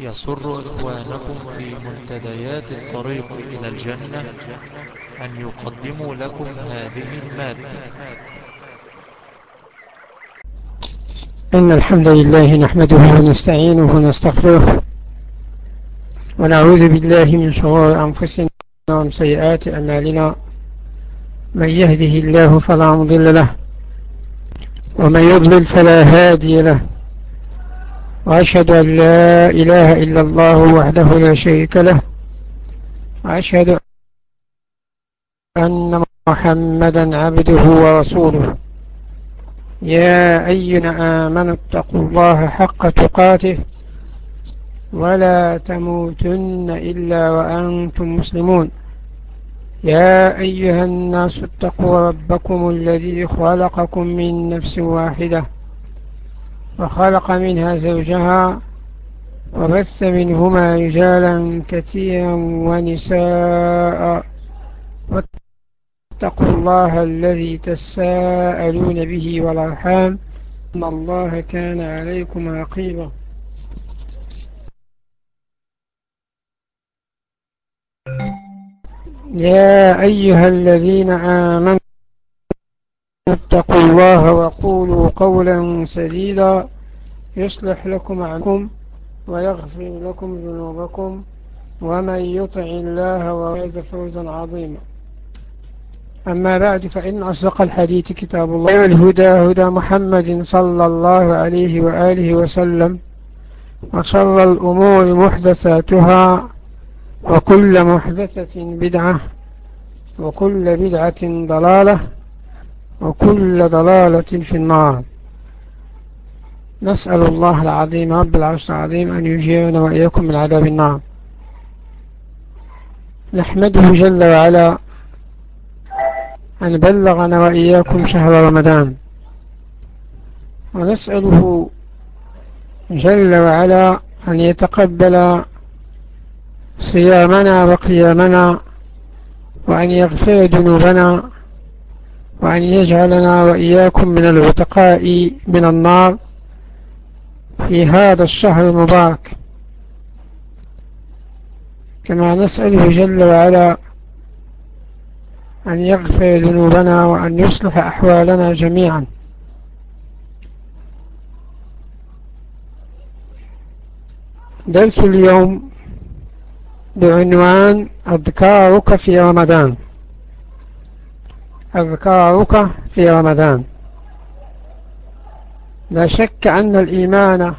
يسر إخوانكم في منتديات الطريق إلى الجنة أن يقدموا لكم هذه المادة. إن الحمد لله نحمده ونستعينه ونستغفره ونعوذ بالله من شرور أنفسنا ومن سيئات أمالنا من يهده الله فلا مضل له ومن يضلل فلا هادي له. وأشهد أن لا إله إلا الله وحده لا شريك له. وأشهد أن محمدا عبده ورسوله. يا أيها آمنوا اتقوا الله حق تقاته ولا تموتن إلا وأنتم مسلمون. يا أيها الناس اتقوا ربكم الذي خلقكم من نفس واحدة وخلق منها زوجها وبث منهما رجالا كثيرا ونساء. واتقوا الله الذي تساءلون به والأرحام. إن الله كان عليكم رقيبا يا أيها الذين آمنوا اتقوا الله وقولوا قولا سديدا يصلح لكم عنكم ويغفر لكم ذنوبكم ومن يطع الله ويز فوزا عظيما. أما بعد فإن أصدق الحديث كتاب الله. الهدى هدى محمد صلى الله عليه وآله وسلم وشر الأمور محدثاتها وكل محدثة بدعة وكل بدعة ضلالة وكل ضلالة في النار. نسأل الله العظيم رب العرش العظيم أن يجيرنا وإياكم من عذاب النار. نحمده جل وعلا أن بلغنا وإياكم شهر رمضان. ونسأله جل وعلا أن يتقبل صيامنا وقيامنا وأن يغفر ذنوبنا وأن يجعلنا وإياكم من العتقاء من النار في هذا الشهر المبارك. كما نسأله جل وعلا أن يغفر ذنوبنا وأن يصلح أحوالنا جميعا. درس اليوم بعنوان أذكارك في رمضان. أذكارك في رمضان. لا شك أن الإيمان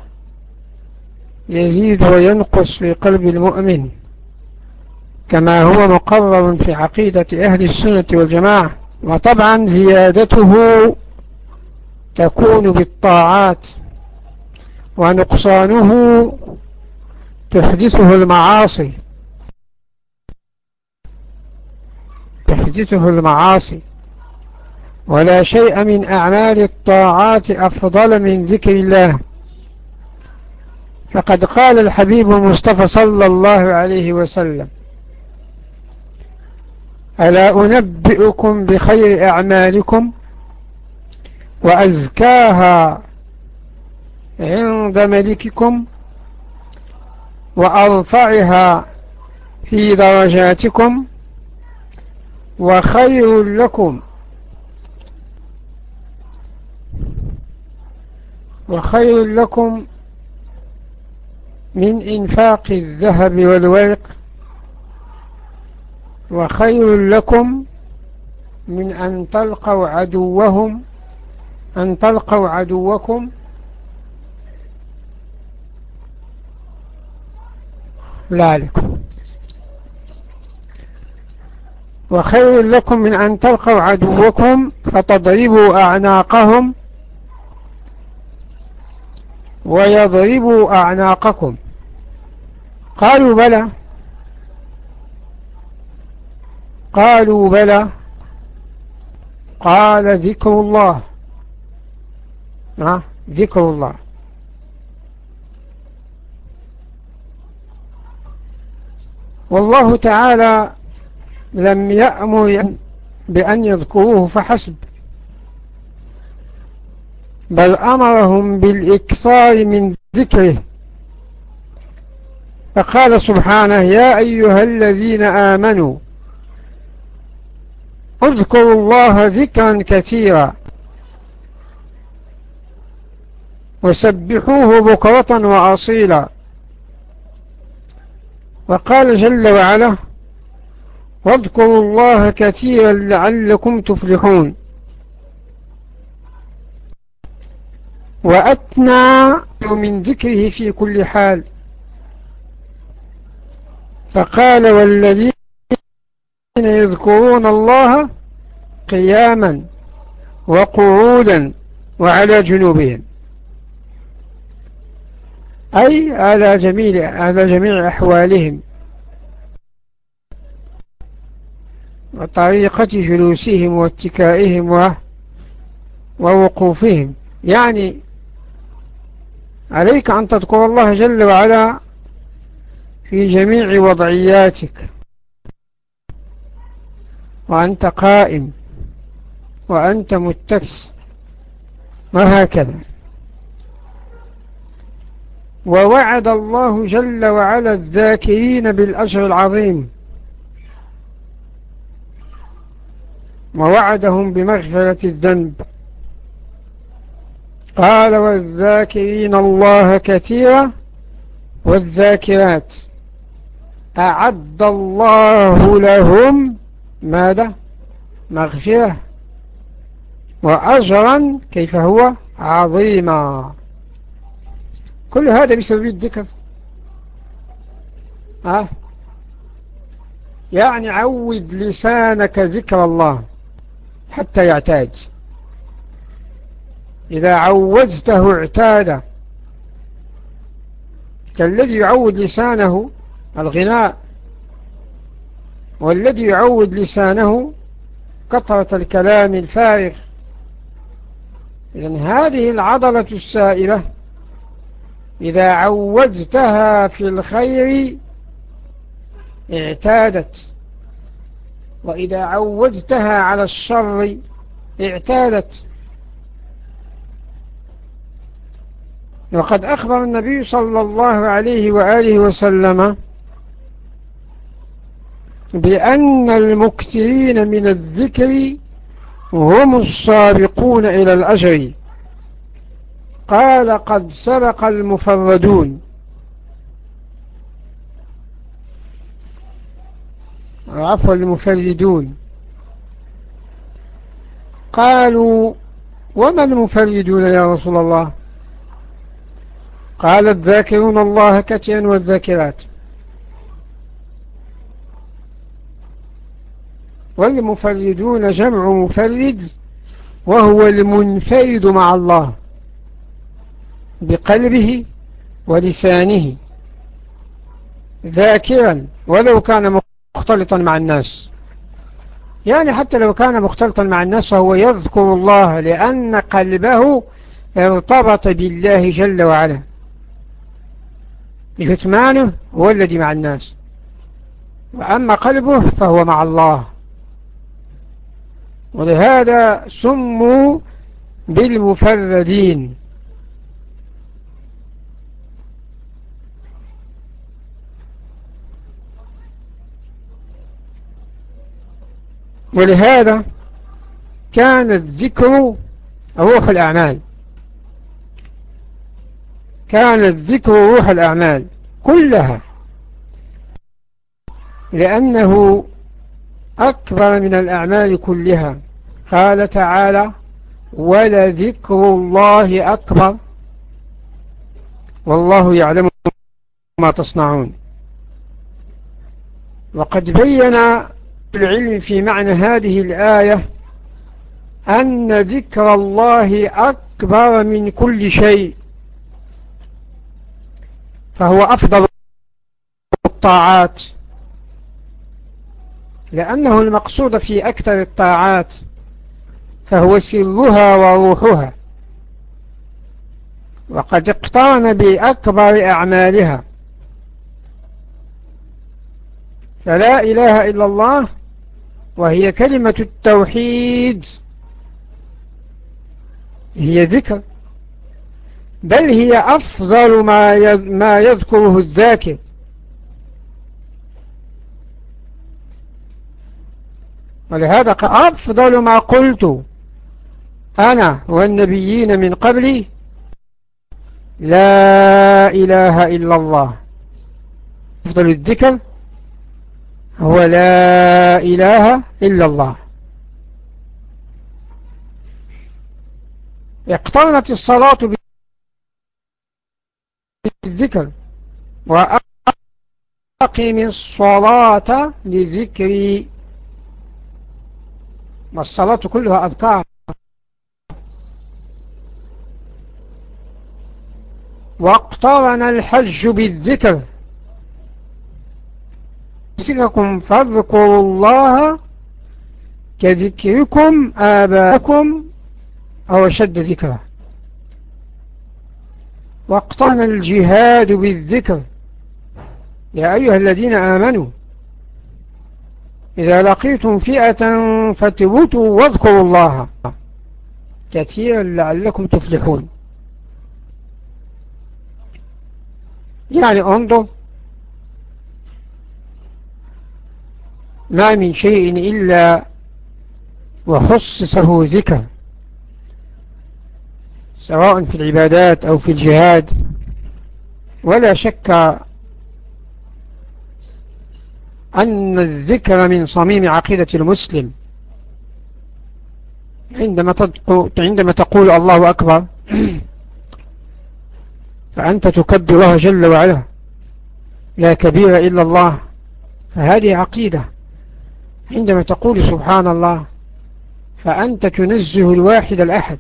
يزيد وينقص في قلب المؤمن كما هو مقرر في عقيدة أهل السنة والجماعة. وطبعا زيادته تكون بالطاعات ونقصانه تحدثه المعاصي. تحدثه المعاصي. ولا شيء من أعمال الطاعات أفضل من ذكر الله. فقد قال الحبيب المصطفى صلى الله عليه وسلم ألا أنبئكم بخير أعمالكم وأزكاها عند ملككم وأرفعها في درجاتكم وخير لكم وخير لكم من إنفاق الذهب والورق وخير لكم من أن تلقوا عدوهم أن تلقوا عدوكم. ذلك. وخير لكم من أن تلقوا عدوكم فتضربوا أعناقهم. ويضربوا أعناقكم. قالوا بلى. قالوا بلى. قال ذكر الله. ذكر الله. والله تعالى لم يأمر بأن يذكروه فحسب. بل أمرهم بالإكثار من ذكره. فقال سبحانه يا أيها الذين آمنوا اذكروا الله ذكرا كثيرا وسبحوه بكرة وأصيلا. وقال جل وعلا واذكروا الله كثيرا لعلكم تفلحون. وأتنى من ذكره في كل حال. فقال والذين يذكرون الله قياما وقعودا وعلى جنوبهم. أي على جميع, على جميع أحوالهم. وطريقة جلوسهم واتكائهم ووقوفهم. يعني عليك أن تذكر الله جل وعلا في جميع وضعياتك. وأنت قائم. وأنت متكس وهكذا. ووعد الله جل وعلا الذاكرين بالأجر العظيم. ووعدهم بمغفرة الذنب. قال والذاكرين الله كثيرا والذاكرات. أعد الله لهم ماذا؟ مغفرة وأجرا كيف هو؟ عظيما. كل هذا بسبب الذكر. ها؟ يعني عود لسانك ذكر الله حتى يعتاد. إذا عودته اعتاد كالذي يعود لسانه الغناء والذي يعود لسانه كثرة الكلام الفارغ. إذن هذه العضلة السائلة إذا عودتها في الخير اعتادت. وإذا عودتها على الشر اعتادت. وقد أخبر النبي صلى الله عليه وآله وسلم بأن المكثرين من الذكر هم السابقون إلى الأجر. قال قد سبق المفردون. عفوا المفردون. قالوا وما المفردون يا رسول الله؟ قال الذاكرون الله كثيرا والذاكرات. والمفردون جمع مفرد وهو المنفرد مع الله بقلبه ولسانه ذاكرا ولو كان مختلطا مع الناس. يعني حتى لو كان مختلطا مع الناس فهو يذكر الله لأن قلبه ارتبط بالله جل وعلا. جثمانه هو الذي مع الناس. وأما قلبه فهو مع الله. ولهذا سموا بالمفردين. ولهذا كان الذكر روح الأعمال. كان الذكر روح الأعمال كلها. لأنه أكبر من الأعمال كلها. قال تعالى ولذكر الله أكبر. والله يعلم ما تصنعون. وقد بين العلم في معنى هذه الآية أن ذكر الله أكبر من كل شيء. فهو أفضل الطاعات. لأنه المقصود في أكثر الطاعات فهو سرها وروحها وقد اقترن بأكبر أعمالها. فلا إله إلا الله وهي كلمة التوحيد هي ذكر. بل هي أفضل ما ما يذكره الذاكر. ولهذا أفضل ما قلت أنا والنبيين من قبلي لا إله إلا الله. أفضل الذكر هو لا إله إلا الله. اقترنت الصلاة بالذكر وأقم الصلاة لذكري. والصلاة كلها أذكار. واقترن الحج بالذكر. ذكركم فاذكروا الله كذكركم آباءكم أو شد ذكره واقترن الجهاد بالذكر. يا أيها الذين آمنوا إذا لقيتم فئة فتبتوا واذكروا الله كثيرا لعلكم تفلحون. يعني انظر ما من شيء إلا وخصصه ذكر. سواء في العبادات أو في الجهاد ولا شك أن الذكر من صميم عقيدة المسلم. عندما عندما تقول الله أكبر فأنت تكبر الله جل وعلا لا كبير إلا الله. فهذه عقيدة. عندما تقول سبحان الله فأنت تنزه الواحد الأحد.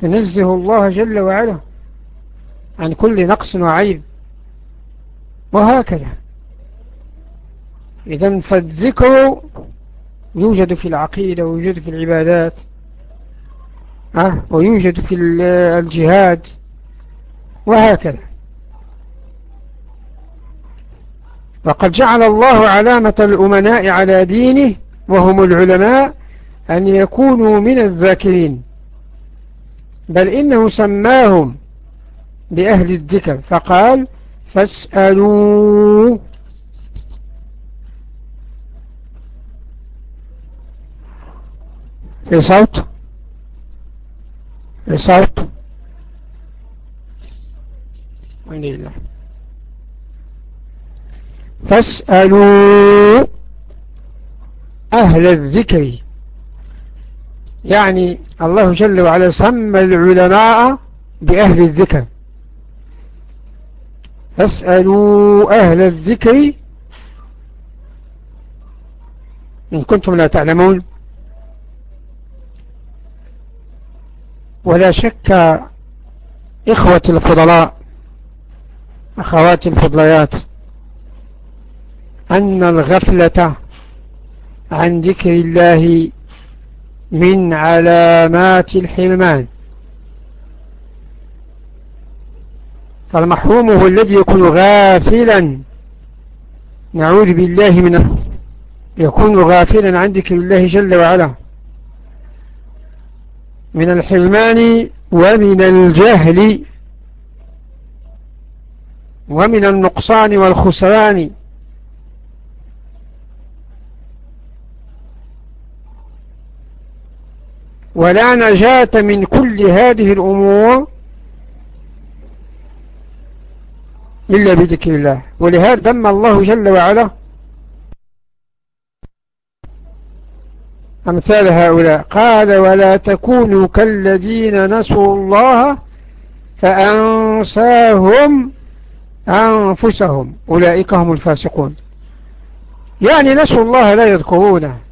تنزه الله جل وعلا عن كل نقص وعيب. وهكذا. إذا فالذكر يوجد في العقيدة ويوجد في العبادات أه ويوجد في الجهاد. وهكذا. وقد جعل الله علامة الأمناء على دينه وهم العلماء أن يكونوا من الذاكرين. بل إنه سماهم بأهل الذكر. فقال فاسألوا. في صوت في صوت فاسألوا أهل الذكر يعني الله جل وعلا سمى العلماء بأهل الذكر. فاسألوا أهل الذكر إن كنتم لا تعلمون. ولا شك إخوة الفضلاء أخوات الفضليات أن الغفلة عن ذكر الله من علامات الحرمان. فالمحروم هو الذي يكون غافلا نعوذ بالله من يكون غافلا عن ذكر الله جل وعلا. من الحرمان ومن الجهل ومن النقصان والخسران. ولا نجاة من كل هذه الأمور إلا بذكر الله. ولهذا دم الله جل وعلا أمثال هؤلاء. قال ولا تكونوا كالذين نسوا الله فأنساهم أنفسهم. أولئك هم الفاسقون. يعني نسوا الله لا يذكرونه.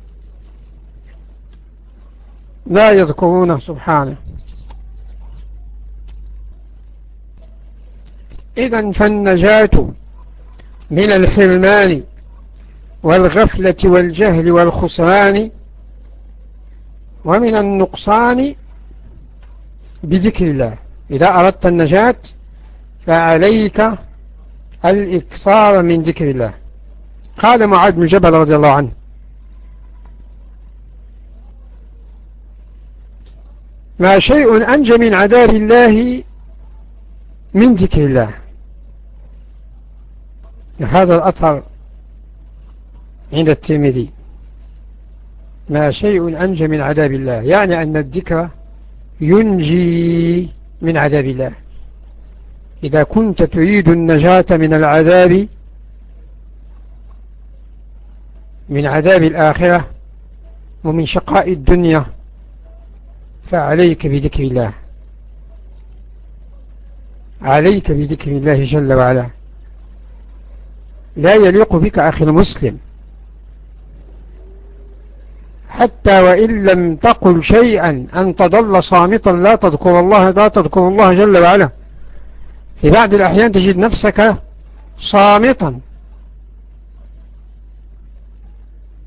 لا يذكرونه سبحانه. إذا فالنجاة من الحرمان والغفلة والجهل والخسران ومن النقصان بذكر الله. إذا أردت النجاة فعليك الإكثار من ذكر الله. قال معاذ بن جبل رضي الله عنه ما شيء أنجى من عذاب الله من ذكر الله. هذا الأثر عند الترمذي. ما شيء أنجى من عذاب الله. يعني أن الذكر ينجي من عذاب الله. إذا كنت تريد النجاة من العذاب من عذاب الآخرة ومن شقاء الدنيا فعليك بذكر الله. عليك بذكر الله جل وعلا. لا يليق بك أخي المسلم. حتى وإن لم تقل شيئا أن تضل صامتا لا تذكر الله لا تذكر الله جل وعلا. في بعض الأحيان تجد نفسك صامتا.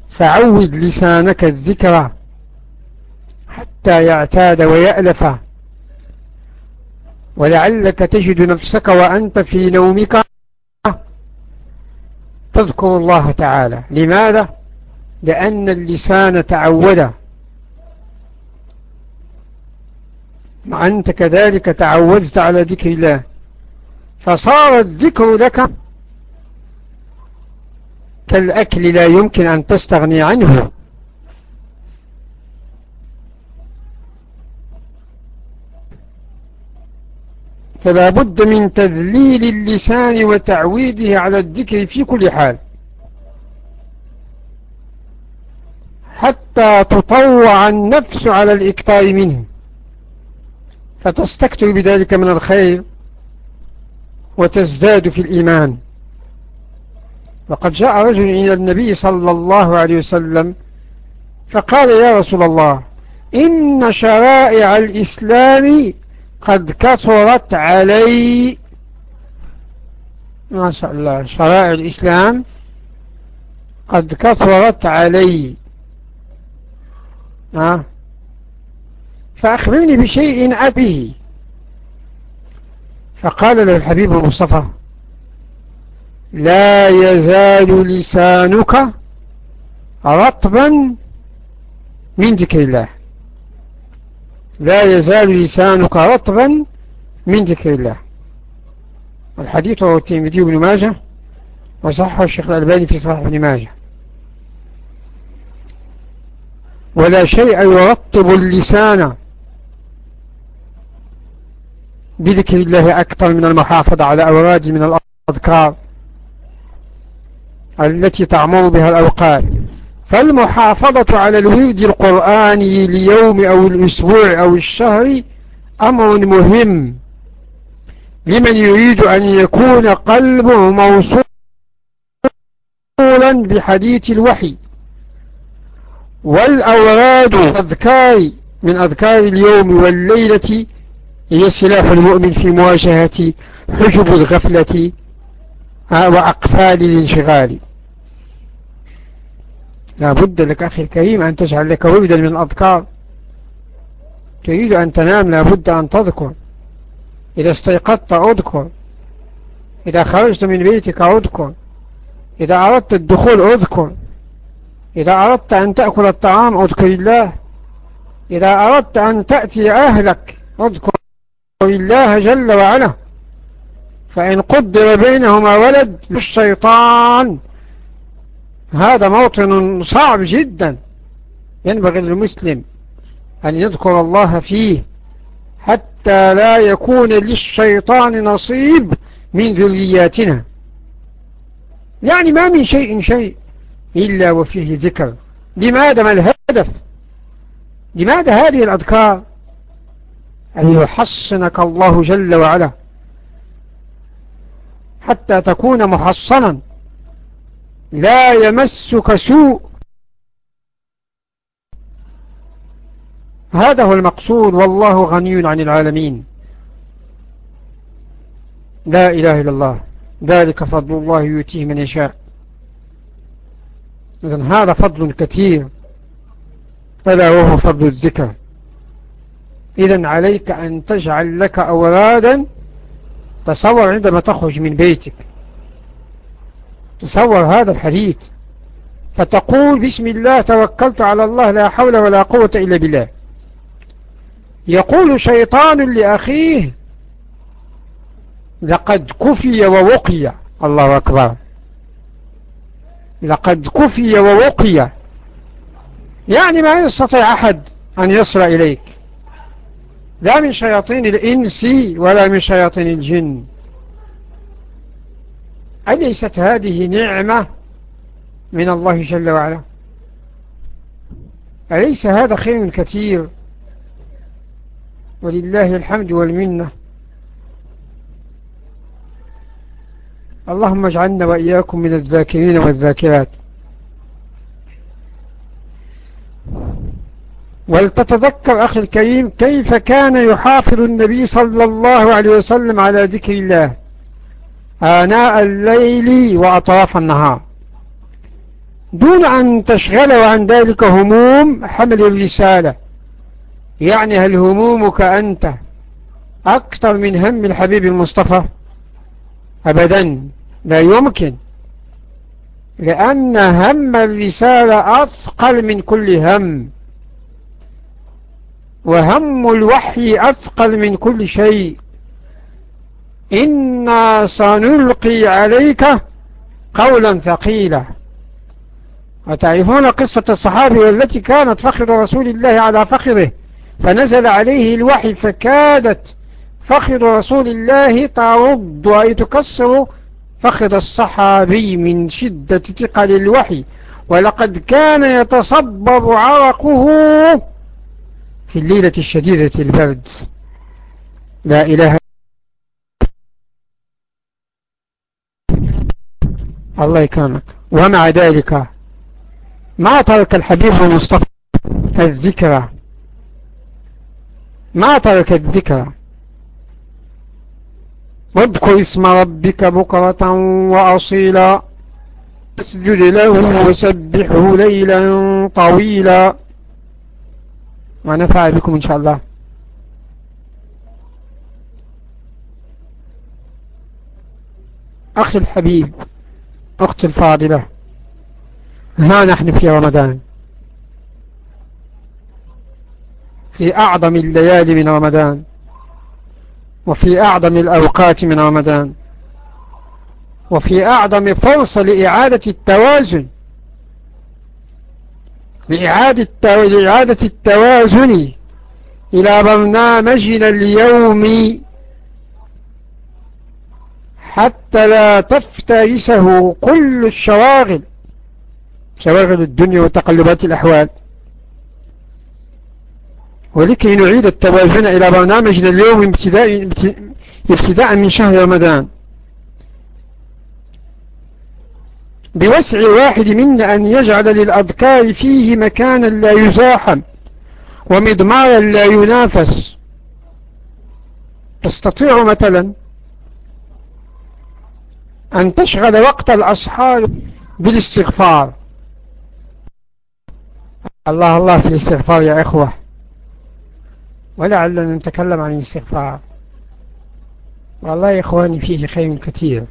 فعود لسانك الذكرى. حتى يعتاد ويألف. ولعلك تجد نفسك وأنت في نومك تذكر الله تعالى. لماذا؟ لأن اللسان تعود. وأنت كذلك تعودت على ذكر الله. فصار الذكر لك كالأكل لا يمكن أن تستغني عنه. فلا بد من تذليل اللسان وتعويده على الذكر في كل حال. حتى تطوع النفس على الإكتار منه. فتستكتر بذلك من الخير وتزداد في الإيمان. وقد جاء رجل إلى النبي صلى الله عليه وسلم فقال يا رسول الله إن شرائع الإسلام قد كثرت علي ما شاء الله شرائع الإسلام قد كثرت علي. ها؟ فأخبرني بشيء أبيه فقال له الحبيب المصطفى لا يزال لسانك رطبا من ذكر الله. لا يزال لسانك رطبا من ذكر الله. الحديث هو الترمذي بن ماجه وصحه الشيخ الألباني في صحيح ابن ماجه. ولا شيء يرطب اللسان بذكر الله أكثر من المحافظة على أوراد من الأذكار التي تعمر بها الأوقات. فالمحافظة على الورد القرآني ليوم أو الأسبوع أو الشهر أمر مهم. لمن يريد أن يكون قلبه موصولا بحديث الوحي. والأوراد أذكار من أذكار اليوم والليلة هي سلاح المؤمن في مواجهة حجب الغفلة وأقفال الانشغال. لا بد لك أخي الكريم أن تجعل لك وردا من الأذكار. تريد أن تنام لا بد أن تذكر. إذا استيقظت أذكر. إذا خرجت من بيتك أذكر. إذا أردت الدخول أذكر. إذا أردت أن تأكل الطعام أذكر الله. إذا أردت أن تأتي أهلك أذكر الله جل وعلا. فإن قدر بينهما ولد الشيطان هذا موطن صعب جدا. ينبغي للمسلم أن يذكر الله فيه حتى لا يكون للشيطان نصيب من ذرياتنا. يعني ما من شيء شيء إلا وفيه ذكر. لماذا ما الهدف؟ لماذا هذه الأذكار؟ أن يحصنك الله جل وعلا حتى تكون محصنا. لا يمسك سوء. هذا هو المقصود. والله غني عن العالمين. لا إله إلا الله. ذلك فضل الله يؤتيه من يشاء. إذن هذا فضل كثير. ألا وهو فضل الذكر. إذن عليك أن تجعل لك أولادا تصور عندما تخرج من بيتك. تصور هذا الحديث فتقول بسم الله توكلت على الله لا حول ولا قوة إلا بالله. يقول شيطان لأخيه لقد كفي ووقي. الله أكبر. لقد كفي ووقي. يعني ما يستطيع أحد أن يصل إليك. لا من شياطين الإنس ولا من شياطين الجن. أليست هذه نعمة من الله جل وعلا؟ أليس هذا خير كثير؟ ولله الحمد والمنة. اللهم اجعلنا وإياكم من الذاكرين والذاكرات. ولتتذكر أخي الكريم كيف كان يحافظ النبي صلى الله عليه وسلم على ذكر الله. آناء الليل وأطراف النهار. دون أن تشغله عن ذلك هموم حمل الرسالة. يعني هل همومك أنت أكثر من هم الحبيب المصطفى؟ أبدا لا يمكن. لأن هم الرسالة أثقل من كل هم. وهم الوحي أثقل من كل شيء. إنا سنلقي عليك قولا ثقيلا. وتعرفون قصة الصحابي والتي كانت فخذ رسول الله على فخذه فنزل عليه الوحي فكادت فخذ رسول الله ترد أي تكسر فخذ الصحابي من شدة ثقل الوحي. ولقد كان يتصبب عرقه في الليلة الشديدة البرد. لا إله الله يكرمك. ومع ذلك ما ترك الحبيب المصطفى الذكرى. ما ترك الذكرى. واذكر اسم ربك بكرة وأصيلا. اسجد له وسبحه ليلا طويلا. ونفع بكم إن شاء الله. أخي الحبيب. أختي الفاضلة. ها نحن في رمضان؟ في أعظم الليالي من رمضان. وفي أعظم الأوقات من رمضان. وفي أعظم فرصة لإعادة التوازن. لإعادة, لإعادة التوازن إلى برنامجنا اليومي. حتى لا تفترسه كل الشواغل. شواغل الدنيا وتقلبات الأحوال. ولكي نعيد التوازن إلى برنامجنا اليوم ابتداء, ابتداء من شهر رمضان. بوسع واحد منا أن يجعل للأذكار فيه مكانا لا يزاحم ومضمارا لا ينافس. تستطيع مثلا أن تشغل وقت الأصحاب بالاستغفار. الله الله في الاستغفار يا إخوة. ولعلنا نتكلم عن الاستغفار. والله يا إخواني فيه خير كثير.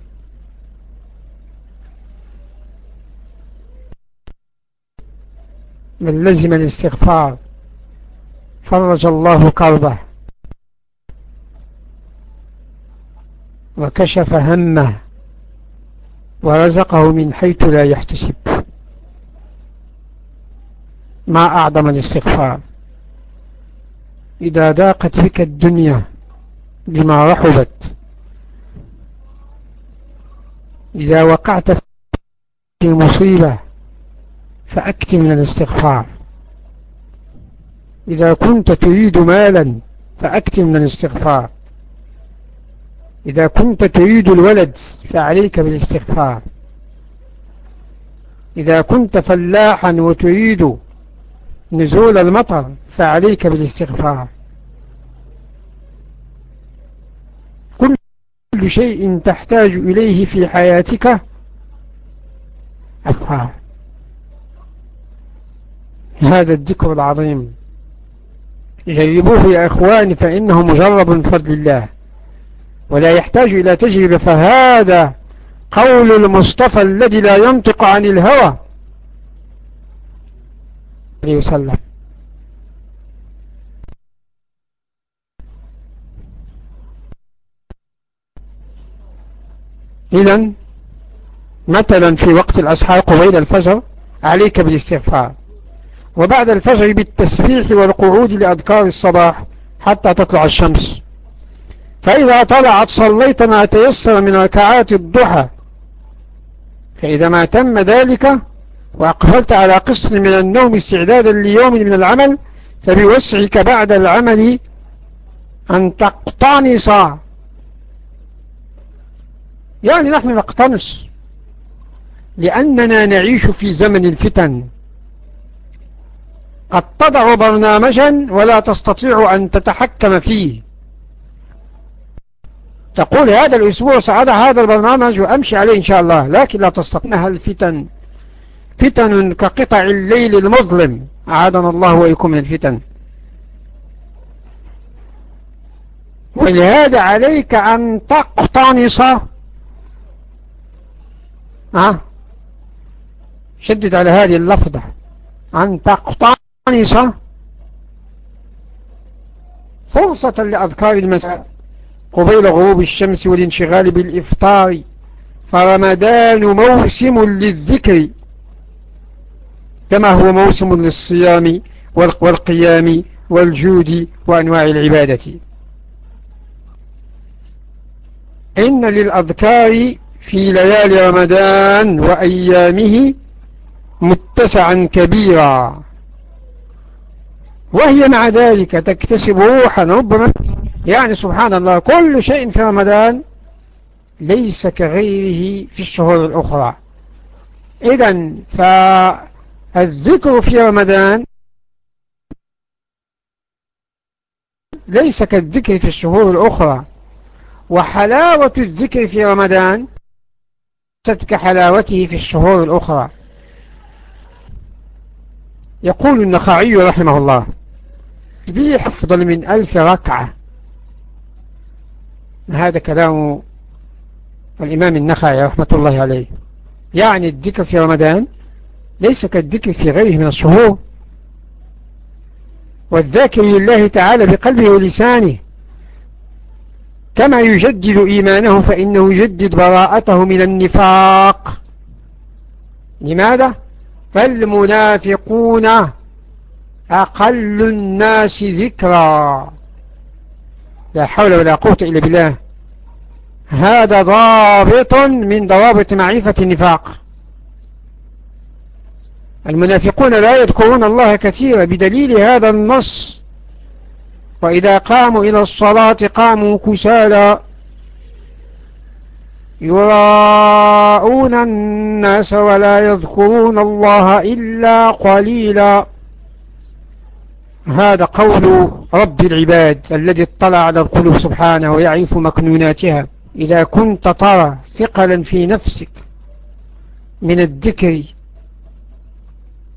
من لزم الاستغفار فرج الله كربه وكشف همه ورزقه من حيث لا يحتسب. ما أعظم الاستغفار. إذا ضاقت بك الدنيا بما رحبت إذا وقعت في مصيبة فأكت من الاستغفار. إذا كنت تريد مالا فأكت من الاستغفار. إذا كنت تريد الولد فعليك بالاستغفار. إذا كنت فلاحا وتريد نزول المطر فعليك بالاستغفار. كل شيء تحتاج إليه في حياتك أفعال هذا الذكر العظيم. جربوه يا إخواني فإنه مجرب فضل الله. ولا يحتاج إلى تجربة فهذا قول المصطفى الذي لا ينطق عن الهوى. عليه وسلم. إذن مثلا في وقت الأسحار قبيل الفجر عليك بالاستغفار. وبعد الفجر بالتسبيح والقعود لأذكار الصباح حتى تطلع الشمس. فإذا طلعت صليت ما تيسر من ركعات الضحى. فإذا ما تم ذلك وأقفلت على قسط من النوم استعدادا ليوم من العمل فبوسعك بعد العمل أن تقتنص. يعني نحن نقتنص لأننا نعيش في زمن الفتن. قد تضع برنامجا ولا تستطيع أن تتحكم فيه. تقول هذا الأسبوع سأضع هذا البرنامج وأمشي عليه إن شاء الله لكن لا تستطيعها الفتن فتن؟ كقطع الليل المظلم. أعادنا الله وإيكم من الفتن. ولهذا عليك أن تقتنص. أه؟ شدد على هذه اللفظة. أن تقتنص فرصة لأذكار المساء قبيل غروب الشمس والانشغال بالإفطار فرمضان موسم للذكر كما هو موسم للصيام والقيام والجود وأنواع العبادة. إن للأذكار في ليالي رمضان وأيامه متسعا كبيرا. وهي مع ذلك تكتسب روحا ربما يعني سبحان الله كل شيء في رمضان ليس كغيره في الشهور الأخرى. إذا فالذكر في رمضان ليس كالذكر في الشهور الأخرى. وحلاوة الذكر في رمضان ليست كحلاوته في الشهور الأخرى. يقول النخعي رحمه الله به أفضل من ألف ركعة. هذا كلام الإمام النخعي رحمة الله عليه. يعني الذكر في رمضان ليس كالذكر في غيره من الشهور. والذاكر لله تعالى بقلبه ولسانه. كما يجدد إيمانه فإنه يجدد براءته من النفاق. لماذا؟ فالمنافقون أقل الناس ذكرا. لا حول ولا قوة إلا بالله. هذا ضابط من ضوابط معرفة النفاق. المنافقون لا يذكرون الله كثيرا بدليل هذا النص. وإذا قاموا إلى الصلاة قاموا كسالا. يراءون الناس ولا يذكرون الله إلا قليلا. هذا قول رب العباد الذي اطلع على القلوب سبحانه ويعرف مكنوناتها. إذا كنت ترى ثقلا في نفسك من الذكر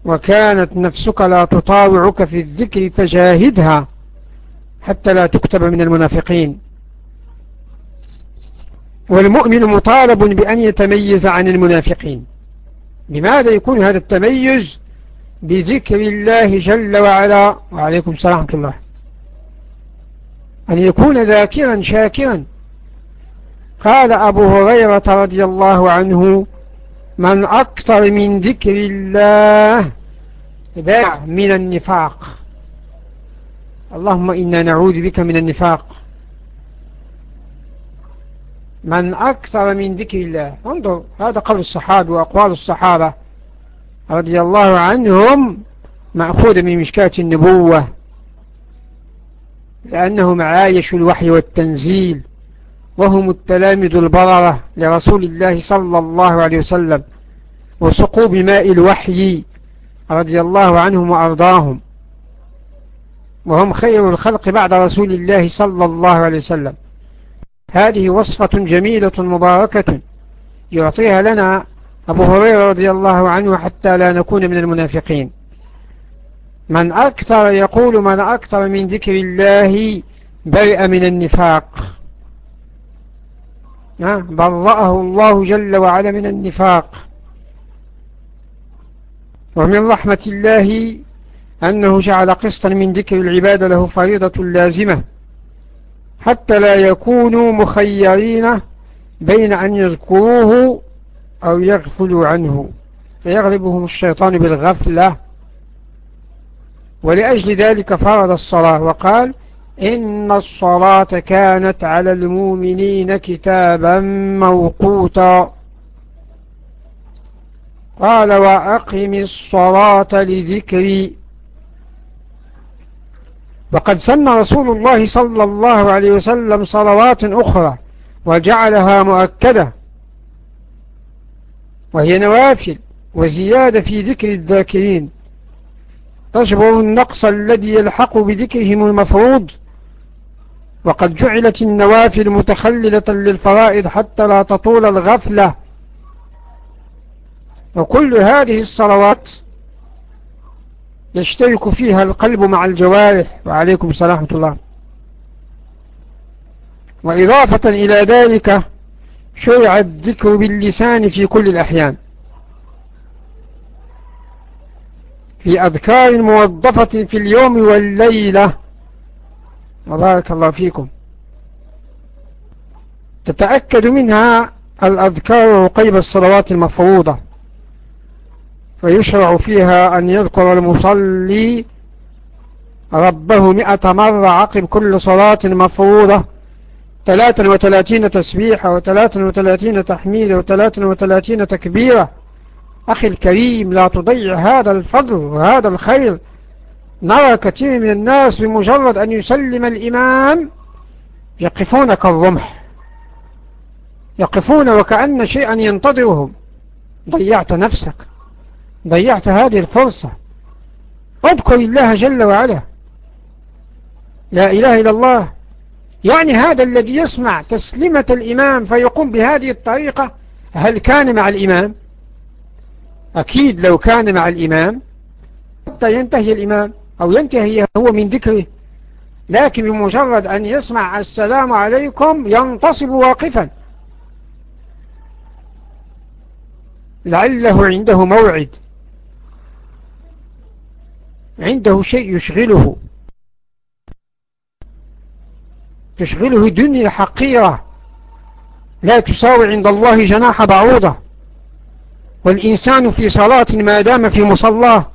وكانت نفسك لا تطاوعك في الذكر فجاهدها حتى لا تكتب من المنافقين. والمؤمن مطالب بأن يتميز عن المنافقين. لماذا يكون هذا التميز؟ بذكر الله جل وعلا. وعليكم السلام ورحمة الله. أن يكون ذاكرا شاكرا. قال أبو هريرة رضي الله عنه من أكثر من ذكر الله باع من النفاق. اللهم إنا نعوذ بك من النفاق. من أكثر من ذكر الله. انظر هذا قول الصحابة وأقوال الصحابة. رضي الله عنهم مأخوذ من مشكاة النبوة لأنهم عايشوا الوحي والتنزيل وهم التلامذ البررة لرسول الله صلى الله عليه وسلم وسقوب ماء الوحي رضي الله عنهم وأرضاهم وهم خير الخلق بعد رسول الله صلى الله عليه وسلم. هذه وصفة جميلة مباركة يعطيها لنا أبو هريرة رضي الله عنه حتى لا نكون من المنافقين. من أكثر يقول من أكثر من ذكر الله برئ من النفاق. برأه الله جل وعلا من النفاق. ومن رحمة الله أنه جعل قسطا من ذكر العبادة له فريضة لازمة حتى لا يكونوا مخيرين بين أن يذكروه أو يغفلوا عنه فيغلبهم الشيطان بالغفلة. ولأجل ذلك فرض الصلاة وقال إن الصلاة كانت على المؤمنين كتابا موقوتا. قال وأقم الصلاة لذكري. وقد سن رسول الله صلى الله عليه وسلم صلوات أخرى وجعلها مؤكدة. وهي نوافل وزيادة في ذكر الذاكرين. تشبه النقص الذي يلحق بذكرهم المفروض. وقد جعلت النوافل متخللة للفرائض حتى لا تطول الغفلة. وكل هذه الصلوات يشترك فيها القلب مع الجوارح. وعليكم ورحمة الله. وإضافة إلى ذلك شرع الذكر باللسان في كل الأحيان. في أذكار موظفة في اليوم والليلة. وبارك الله فيكم. تتأكد منها الأذكار قيب الصلوات المفروضة. فيشرع فيها أن يذكر المصلي ربه مئة مرة عقب كل صلاة مفروضة. ثلاثا وثلاثين تسبيحة وثلاثا وثلاثين تحميدة وثلاثا وثلاثين تكبيرة. أخي الكريم لا تضيع هذا الفضل وهذا الخير. نرى كثير من الناس بمجرد أن يسلم الإمام يقفون كالرمح يقفون وكأن شيئا ينتظرهم. ضيعت نفسك. ضيعت هذه الفرصة. اذكر الله جل وعلا. لا إله إلا الله. يعني هذا الذي يسمع تسلمة الإمام فيقوم بهذه الطريقة هل كان مع الإمام؟ أكيد لو كان مع الإمام حتى ينتهي الإمام أو ينتهي هو من ذكره. لكن بمجرد أن يسمع السلام عليكم ينتصب واقفا. لعله عنده موعد عنده شيء يشغله. تشغله دنيا حقيرة. لا تساوي عند الله جناح بعوضة. والإنسان في صلاة ما دام في مصلاه.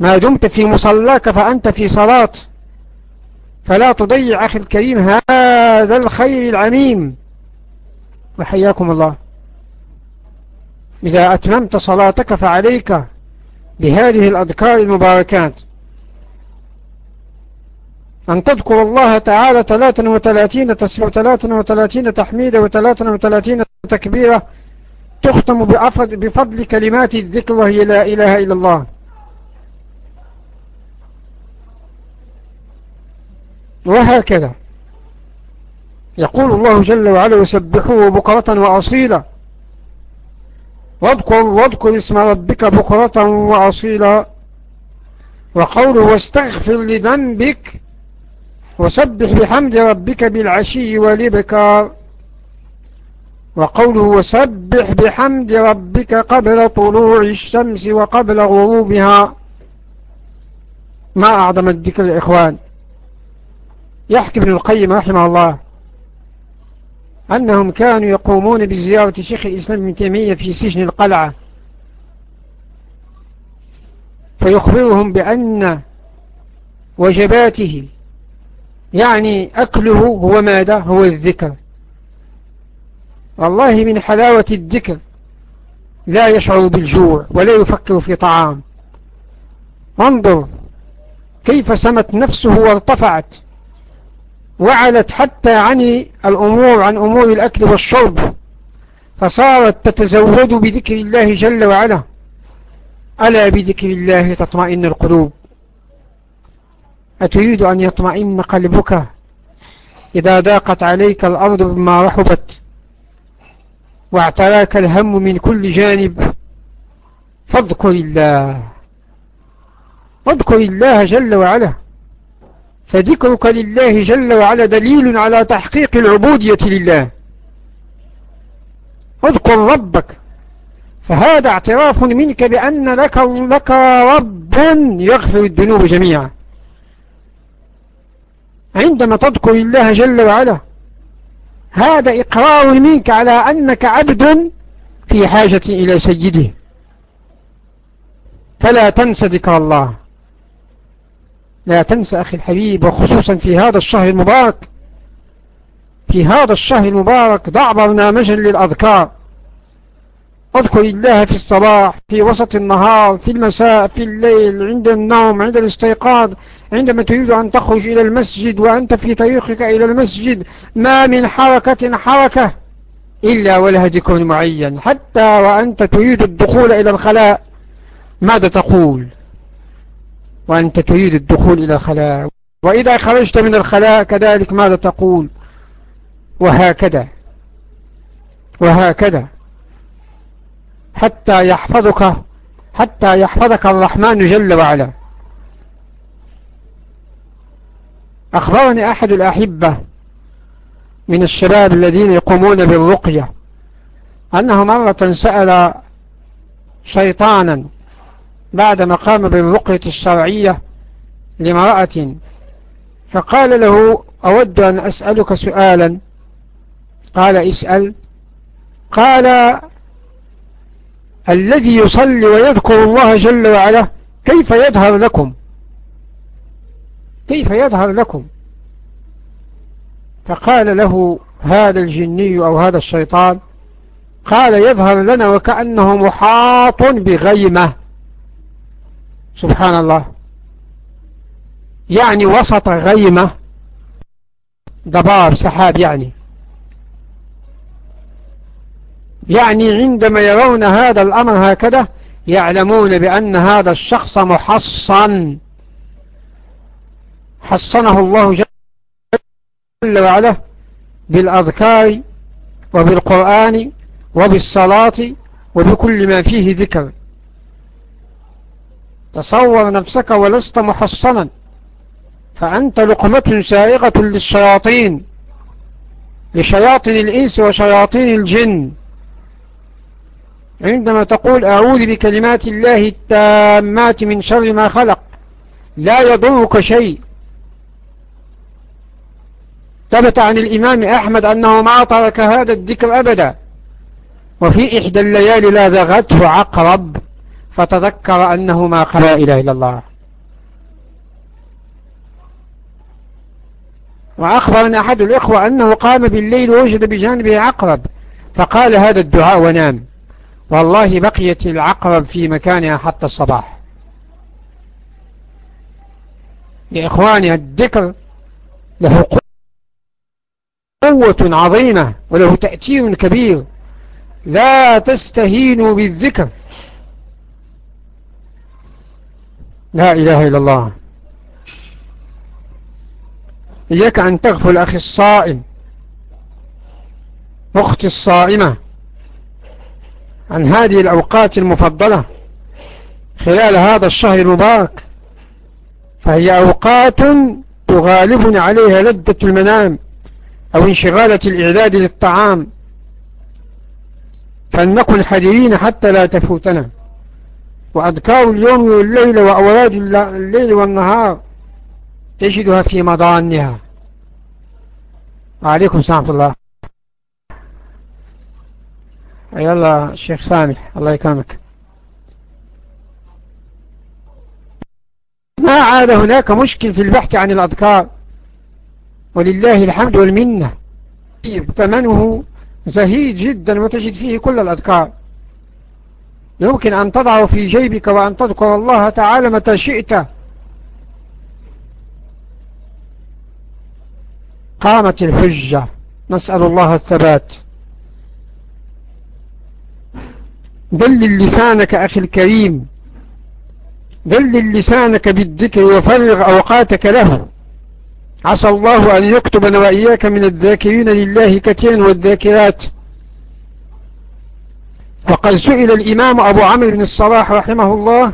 ما دمت في مصلاك فأنت في صلاة. فلا تضيع أخي الكريم هذا الخير العميم. وحياكم الله. إذا أتممت صلاتك فعليك بهذه الأذكار المباركات. أن تذكر الله تعالى 33 تسبيح و33 تحميدة و33 تكبيرة تختم بفضل كلمات الذكر وهي لا إله إلا الله. وهكذا. يقول الله جل وعلا يسبحوه بكرة وأصيلا. واذكر واذكر اسم ربك بكرة وأصيلا. وقوله واستغفر لذنبك وسبح بحمد ربك بالعشي والإبكار. وقوله وسبح بحمد ربك قبل طلوع الشمس وقبل غروبها. ما أعظم الذكر يا إخوان. يحكي ابن القيم رحمه الله أنهم كانوا يقومون بزيارة شيخ الإسلام ابن تيمية في سجن القلعة. فيخبرهم بأن وجباته يعني أكله هو ماذا؟ هو الذكر. والله من حلاوة الذكر. لا يشعر بالجوع ولا يفكر في طعام. انظر كيف سمت نفسه وارتفعت. وعلت حتى عن الأمور عن أمور الأكل والشرب. فصارت تتزود بذكر الله جل وعلا. ألا بذكر الله تطمئن القلوب؟ أتريد أن يطمئن قلبك إذا ضاقت عليك الأرض بما رحبت واعتراك الهم من كل جانب فاذكر الله واذكر الله جل وعلا. فذكرك لله جل وعلا دليل على تحقيق العبودية لله. اذكر ربك فهذا اعتراف منك بأن لك, لك رب يغفر الذنوب جميعا. عندما تذكر الله جل وعلا هذا إقرار منك على أنك عبد في حاجة إلى سيده. فلا تنس ذكر الله. لا تنسى أخي الحبيب وخصوصا في هذا الشهر المبارك. في هذا الشهر المبارك ضع برنامجا للأذكار. اذكر الله في الصباح في وسط النهار في المساء في الليل عند النوم عند الاستيقاظ عندما تريد أن تخرج إلى المسجد وأنت في طريقك إلى المسجد ما من حركة حركة إلا ولها ذكر معين حتى وأنت تريد الدخول إلى الخلاء. ماذا تقول؟ وأنت تريد الدخول إلى الخلاء. وإذا خرجت من الخلاء كذلك ماذا تقول؟ وهكذا. وهكذا. حتى يحفظك حتى يحفظك الرحمن جل وعلا. أخبرني أحد الأحبة من الشباب الذين يقومون بالرقية أنه مرة سأل شيطانا بعدما قام بالرقية الشرعية لمرأة فقال له أود أن أسألك سؤالا؟ قال اسأل. قال الذي يصلي ويذكر الله جل وعلا كيف يظهر لكم؟ كيف يظهر لكم؟ فقال له هذا الجني أو هذا الشيطان قال يظهر لنا وكأنه محاط بغيمة. سبحان الله. يعني وسط غيمة. ضباب سحاب يعني. يعني عندما يرون هذا الأمر هكذا يعلمون بأن هذا الشخص محصن. حصنه الله جل وعلا بالأذكار وبالقرآن وبالصلاة وبكل ما فيه ذكر. تصور نفسك ولست محصنا فأنت لقمة سائغة للشياطين لشياطين الإنس وشياطين الجن. عندما تقول أعوذ بكلمات الله التامات من شر ما خلق لا يضرك شيء. ثبت عن الإمام أحمد أنه ما ترك هذا الذكر أبدا. وفي إحدى الليالي لازغته عقرب فتذكر أنه ما قال لا إله إلا الله. وأخبرنا أحد الإخوة أنه قام بالليل ووجد بجانبه عقرب فقال هذا الدعاء ونام. والله بقيت العقرب في مكانها حتى الصباح. يا إخواني الذكر له قوة عظيمة وله تأثير كبير. لا تستهينوا بالذكر. لا إله إلا الله. إياك أن تغفل أخي الصائم أختي الصائمة. عن هذه الأوقات المفضلة خلال هذا الشهر المبارك فهي أوقات تغالبنا عليها لذة المنام أو انشغالة الإعداد للطعام. فلنكن حذرين حتى لا تفوتنا. وأذكار اليوم والليل وأوراد الليل والنهار تجدها في مضانها. وعليكم سلام الله. يلا شيخ سامح الله يكرمك. ما عاد هناك مشكل في البحث عن الأذكار. ولله الحمد والمنة. ثمنه زهيد جدا وتجد فيه كل الأذكار. يمكن أن تضعه في جيبك وأن تذكر الله تعالى متى شئت. قامت الحجة. نسأل الله الثبات. دلل لسانك أخي الكريم. دلل لسانك بالذكر وفرغ أوقاتك له. عسى الله أن يكتبنا وإياك من الذاكرين لله كثيرا والذاكرات. وقد سئل الإمام أبو عمرو بن الصلاح رحمه الله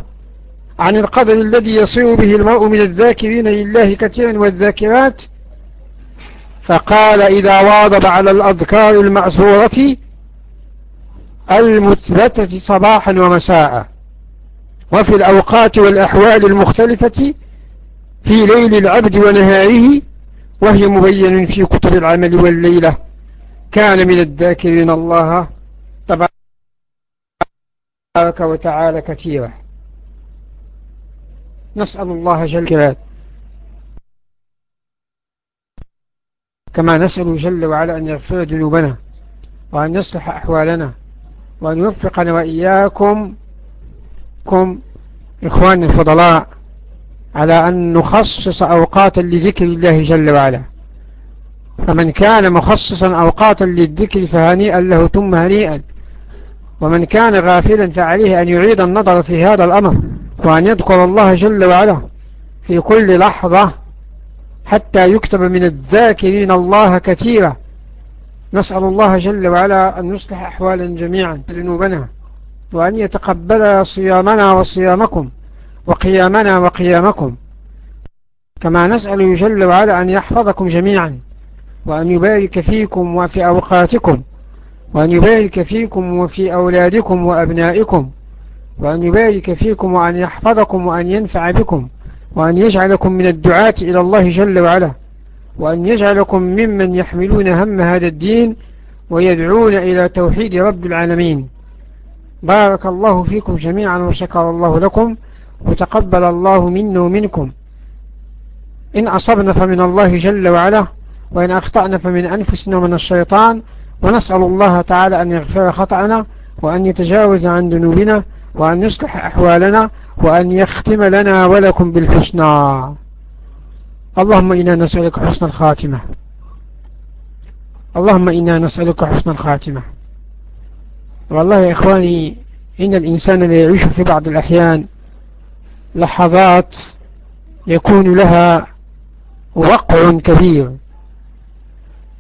عن القدر الذي يصير به المرء من الذاكرين لله كثيرا والذاكرات. فقال إذا واظب على الأذكار المأثورة المثبتة صباحا ومساء. وفي الأوقات والأحوال المختلفة في ليل العبد ونهاره وهي مبين في كتب العمل والليلة. كان من الذاكرين الله تبارك وتعالى كثيرا. نسأل الله جل جلاله كما نسأل جل وعلا أن يغفر ذنوبنا وأن يصلح أحوالنا. وأن يوفقنا وإياكم كم إخواني الفضلاء على أن نخصص أوقاتا لذكر الله جل وعلا. فمن كان مخصصا أوقاتا للذكر فهنيئا له ثم هنيئا. ومن كان غافلا فعليه أن يعيد النظر في هذا الأمر وأن يذكر الله جل وعلا في كل لحظة حتى يكتب من الذاكرين الله كثيرا. نسأل الله جل وعلا أن يصلح أحوالا جميعا ذنوبنا وأن يتقبل صيامنا وصيامكم وقيامنا وقيامكم. كما نسأل جل وعلا أن يحفظكم جميعا وأن يبارك فيكم وفي أوقاتكم وأن يبارك فيكم وفي أولادكم وأبنائكم وأن يبارك فيكم وأن يحفظكم وأن ينفع بكم وأن يجعلكم من الدعاة إلى الله جل وعلا. وأن يجعلكم ممن يحملون هم هذا الدين ويدعون إلى توحيد رب العالمين. بارك الله فيكم جميعا وشكر الله لكم وتقبل الله منا ومنكم. إن أصبنا فمن الله جل وعلا وإن أخطأنا فمن أنفسنا ومن الشيطان ونسأل الله تعالى أن يغفر خطأنا وأن يتجاوز عن ذنوبنا وأن يصلح أحوالنا وأن يختم لنا ولكم بالحسنى. اللهم إنا نسألك حسن الخاتمة. اللهم إنا نسألك حسن الخاتمة. والله يا إخواني إن الإنسان لا يعيش في بعض الأحيان لحظات يكون لها وقع كبير.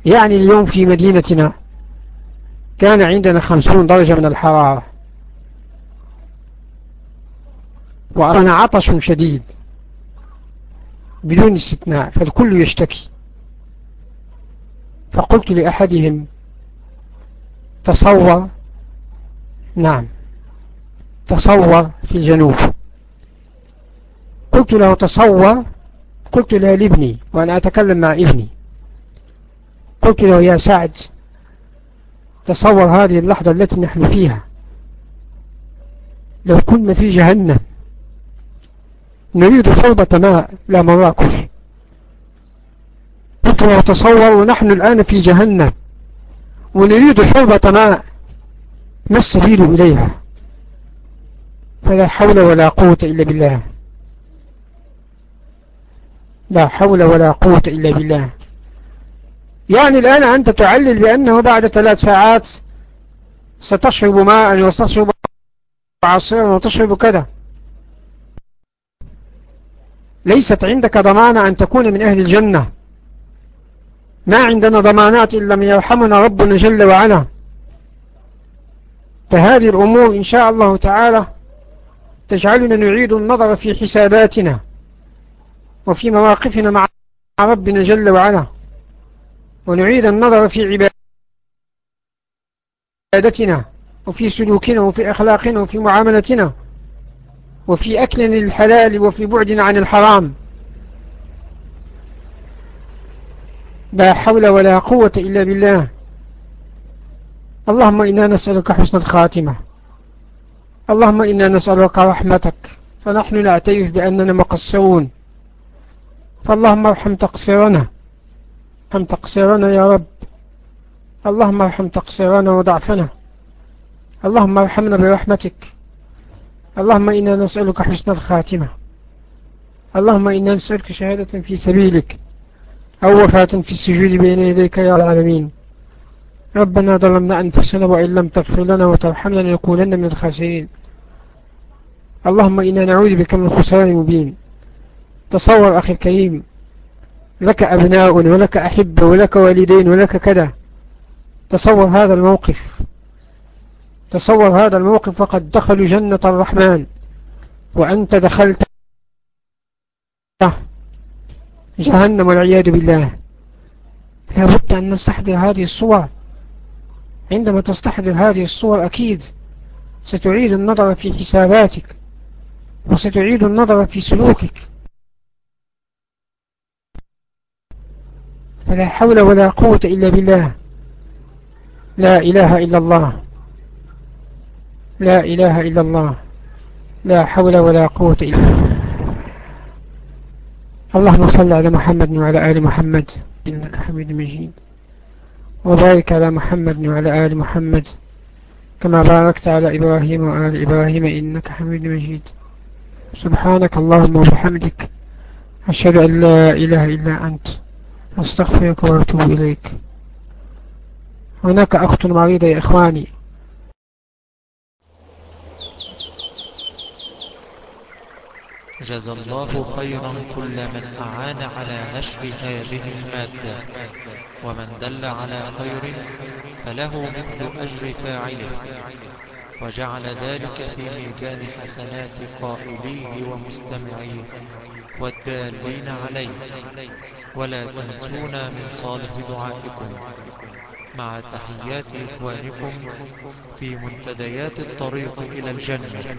يعني اليوم في مدينتنا كان عندنا خمسون درجة من الحرارة. وأنا عطش شديد. بدون استثناء فالكل يشتكي. فقلت لأحدهم تصور. نعم. تصور في الجنوب. قلت له تصور. قلت له لابني وأنا أتكلم مع ابني. قلت له يا سعد تصور هذه اللحظة التي نحن فيها. لو كنا في جهنم نريد صوبة ماء لا مراكش. له تصور ونحن الآن في جهنم. ونريد شربة ماء ما السبيل إليها؟ فلا حول ولا قوة إلا بالله. لا حول ولا قوة إلا بالله. يعني الآن أنت تعلل بأنه بعد ثلاث ساعات ستشرب ماء وستشرب عصيرا وتشرب كذا. ليست عندك ضمانة أن تكون من أهل الجنة. ما عندنا ضمانات إلا من يرحمنا ربنا جل وعلا. فهذه الأمور إن شاء الله تعالى تجعلنا نعيد النظر في حساباتنا وفي مواقفنا مع ربنا جل وعلا. ونعيد النظر في عبادتنا وفي سلوكنا وفي أخلاقنا وفي معاملتنا. وفي أكلنا للحلال وفي بعدنا عن الحرام. لا حول ولا قوة إلا بالله. اللهم إنا نسألك حسن الخاتمة. اللهم إنا نسألك رحمتك. فنحن نعترف بأننا مقصرون. فاللهم ارحم تقصيرنا. ارحم تقصيرنا يا رب. اللهم ارحم تقصيرنا وضعفنا. اللهم ارحمنا برحمتك. اللهم إنا نسألك حسن الخاتمة. اللهم إنا نسألك شهادة في سبيلك أو وفاة في السجود بين يديك يا العالمين. ربنا ظلمنا أنفسنا وإن لم تغفر لنا وترحمنا لنكونن من الخاسرين. اللهم إنا نعوذ بك من الخسران المبين تصور أخي الكريم لك أبناء ولك أحبة ولك والدين ولك كذا. تصور هذا الموقف. تصور هذا الموقف وقد دخلوا جنة الرحمن. وأنت دخلت جهنم والعياذ بالله. لابد أن نستحضر هذه الصور. عندما تستحضر هذه الصور أكيد ستعيد النظر في حساباتك وستعيد النظر في سلوكك. فلا حول ولا قوة إلا بالله. لا إله إلا الله. لا إله إلا الله. لا حول ولا قوة إلا اللهم صل على محمد وعلى آل محمد. إنك حميد مجيد. وبارك على محمد وعلى آل محمد. كما باركت على إبراهيم وآل إبراهيم إنك حميد مجيد. سبحانك اللهم وبحمدك. أشهد أن لا إله إلا أنت. أستغفرك وأتوب إليك. هناك أخت مريضة يا إخواني. جزى الله خيرا كل من أعان على نشر هذه المادة. ومن دل على خير فله مثل أجر فاعله. وجعل ذلك في ميزان حسنات قائليه ومستمعيه. والدالين عليه. ولا تنسونا من صالح دعائكم. مع تحيات إخوانكم في منتديات الطريق إلى الجنة.